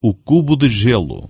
o cubo de gelo.